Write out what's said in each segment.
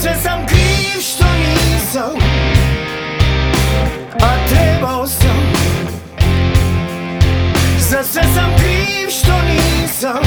sve sam kriv što nisam A trebao sam. Za sve sam kriv što nisam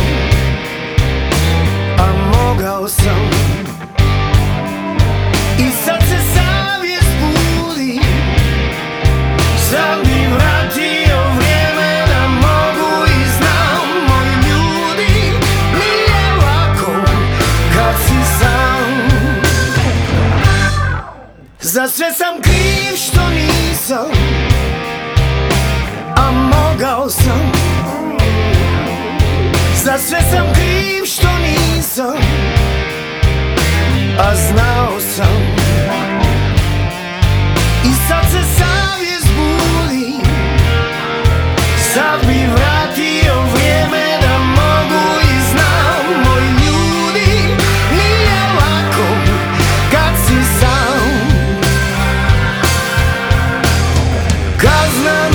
Za sve sam kriv što nisam A mogao sam. Za sve sam kriv što nisam none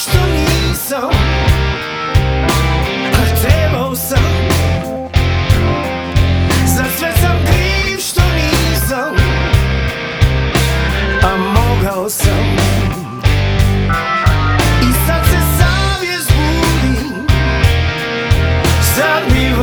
što nisam? A trebao sam. Za sve sam kriv što nisam. A mogao sam. I sad se savjest budi Sad mi